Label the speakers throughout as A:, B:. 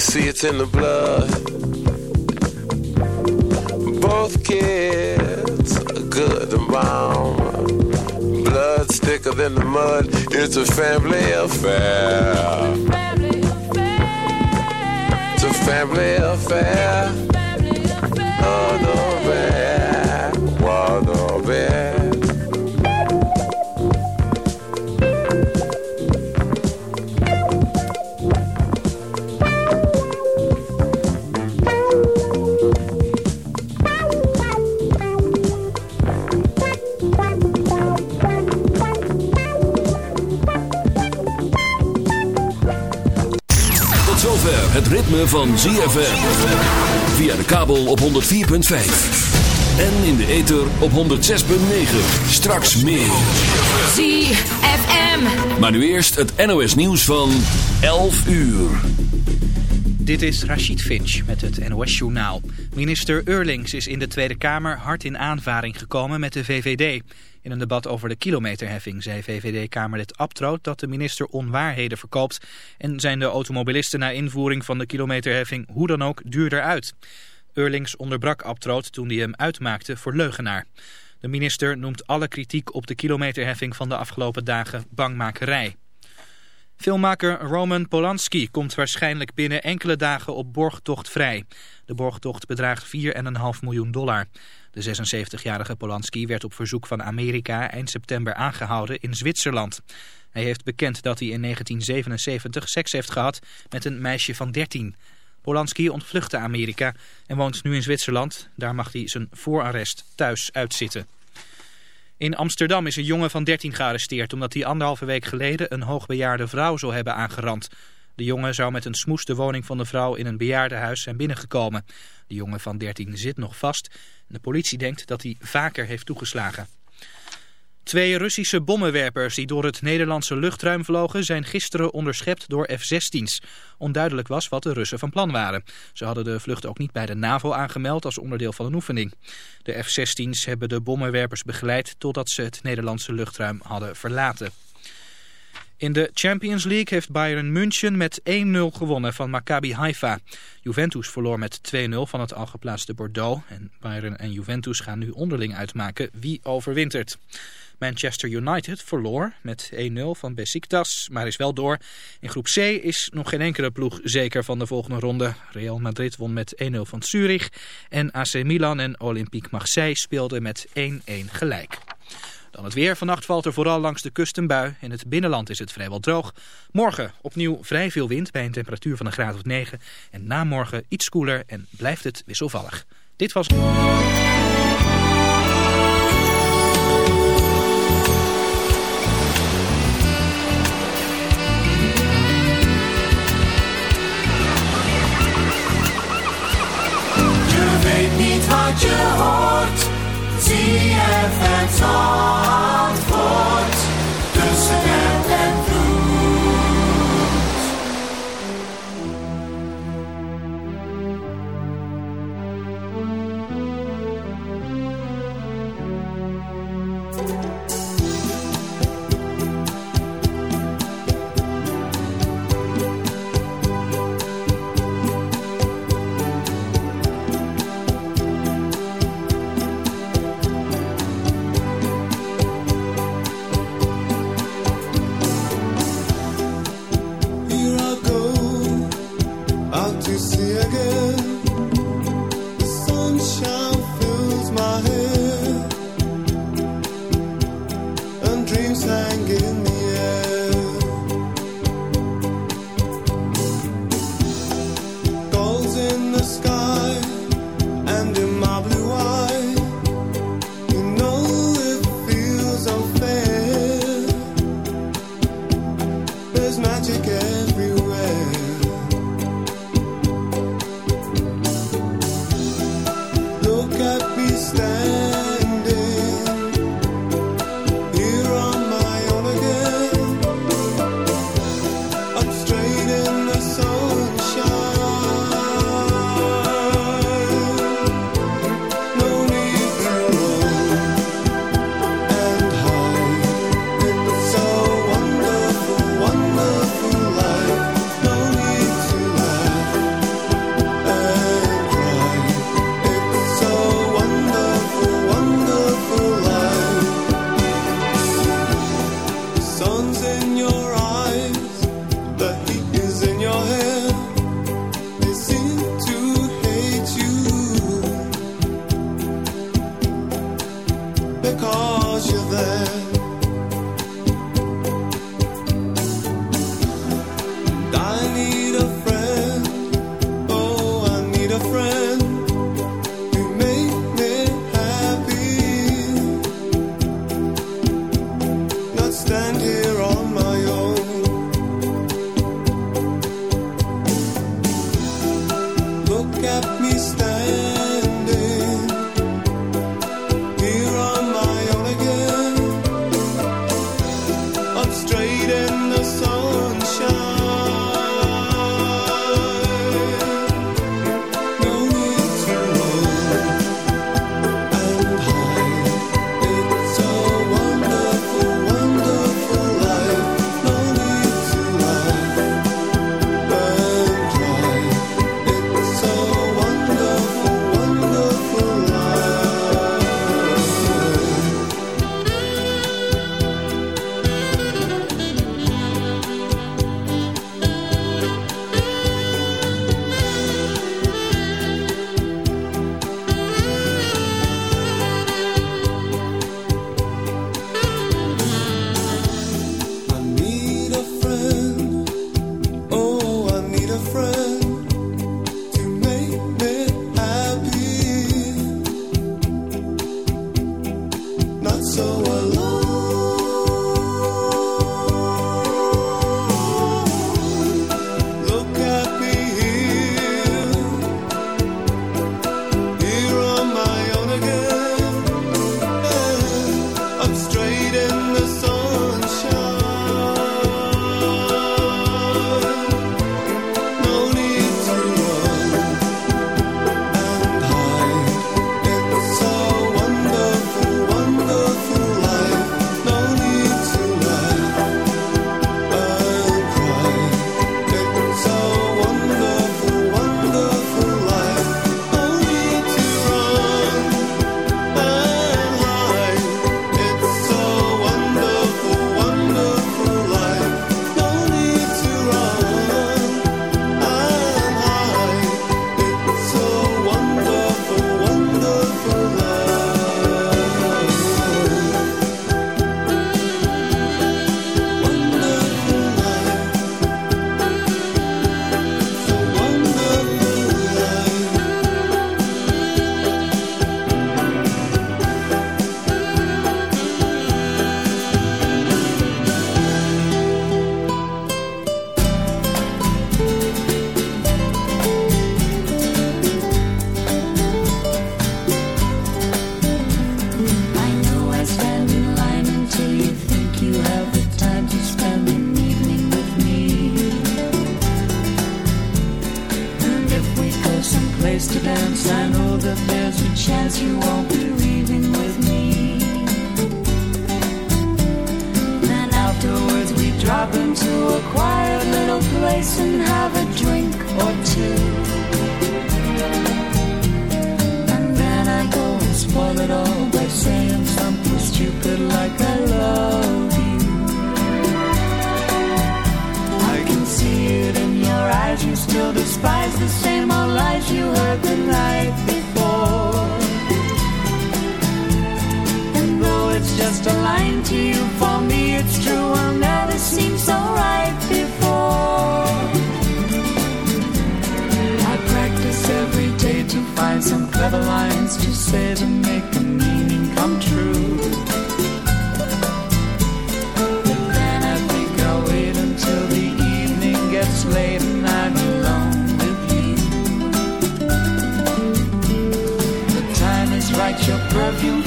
A: see, it's in the blood. Both kids are good and bound. Blood thicker than the mud. It's a family affair. It's a family affair.
B: Family affair.
A: Oh, no, bad.
C: Ritme van ZFM. Via de kabel op 104.5. En in de ether op 106.9. Straks meer.
D: ZFM.
C: Maar nu eerst het NOS nieuws van 11 uur.
E: Dit is Rachid Finch met het NOS-journaal. Minister Eurlings is in de Tweede Kamer hard in aanvaring gekomen met de VVD. In een debat over de kilometerheffing zei VVD-Kamerlid Abtroot dat de minister onwaarheden verkoopt... en zijn de automobilisten na invoering van de kilometerheffing hoe dan ook duurder uit. Eurlings onderbrak Abtroot toen hij hem uitmaakte voor leugenaar. De minister noemt alle kritiek op de kilometerheffing van de afgelopen dagen bangmakerij. Filmmaker Roman Polanski komt waarschijnlijk binnen enkele dagen op borgtocht vrij. De borgtocht bedraagt 4,5 miljoen dollar. De 76-jarige Polanski werd op verzoek van Amerika eind september aangehouden in Zwitserland. Hij heeft bekend dat hij in 1977 seks heeft gehad met een meisje van 13. Polanski ontvluchtte Amerika en woont nu in Zwitserland. Daar mag hij zijn voorarrest thuis uitzitten. In Amsterdam is een jongen van 13 gearresteerd omdat hij anderhalve week geleden een hoogbejaarde vrouw zou hebben aangerand. De jongen zou met een smoes de woning van de vrouw in een bejaardenhuis zijn binnengekomen. De jongen van 13 zit nog vast. De politie denkt dat hij vaker heeft toegeslagen. Twee Russische bommenwerpers die door het Nederlandse luchtruim vlogen zijn gisteren onderschept door F-16's. Onduidelijk was wat de Russen van plan waren. Ze hadden de vlucht ook niet bij de NAVO aangemeld als onderdeel van een oefening. De F-16's hebben de bommenwerpers begeleid totdat ze het Nederlandse luchtruim hadden verlaten. In de Champions League heeft Bayern München met 1-0 gewonnen van Maccabi Haifa. Juventus verloor met 2-0 van het al geplaatste Bordeaux. En Bayern en Juventus gaan nu onderling uitmaken wie overwintert. Manchester United verloor met 1-0 van Besiktas, maar is wel door. In groep C is nog geen enkele ploeg zeker van de volgende ronde. Real Madrid won met 1-0 van Zurich. En AC Milan en Olympique Marseille speelden met 1-1 gelijk. Dan het weer. Vannacht valt er vooral langs de kust een bui. In het binnenland is het vrijwel droog. Morgen opnieuw vrij veel wind bij een temperatuur van een graad of 9. En na morgen iets koeler en blijft het wisselvallig. Dit was...
F: Je weet niet wat je hoort. ZFM Zandvoort. stand
G: here.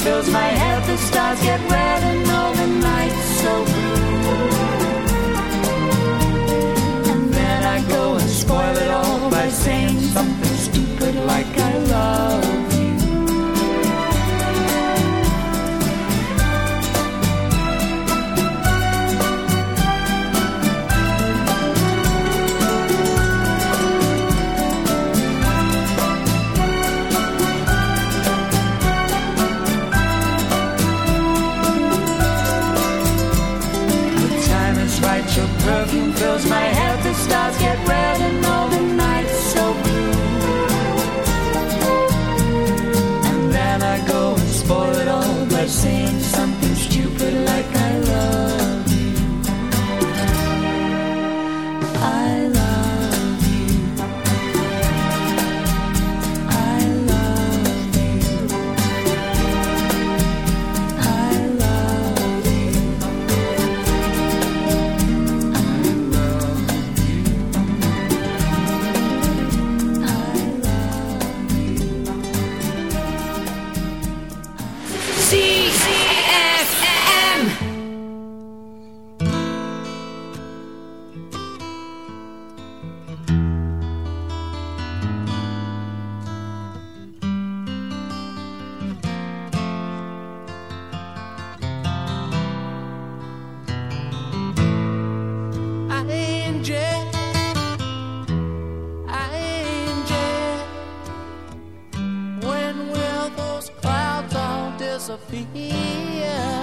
G: Fills my head, the
B: stars get
H: Sophia.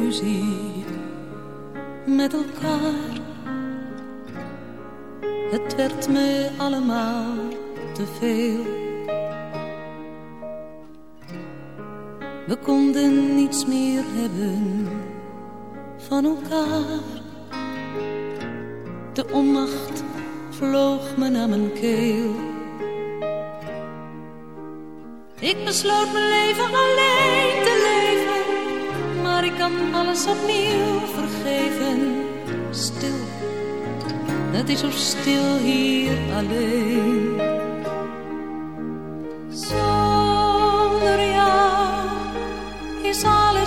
I: ruzie.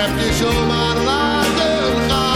J: heb je zomaar laten gaan.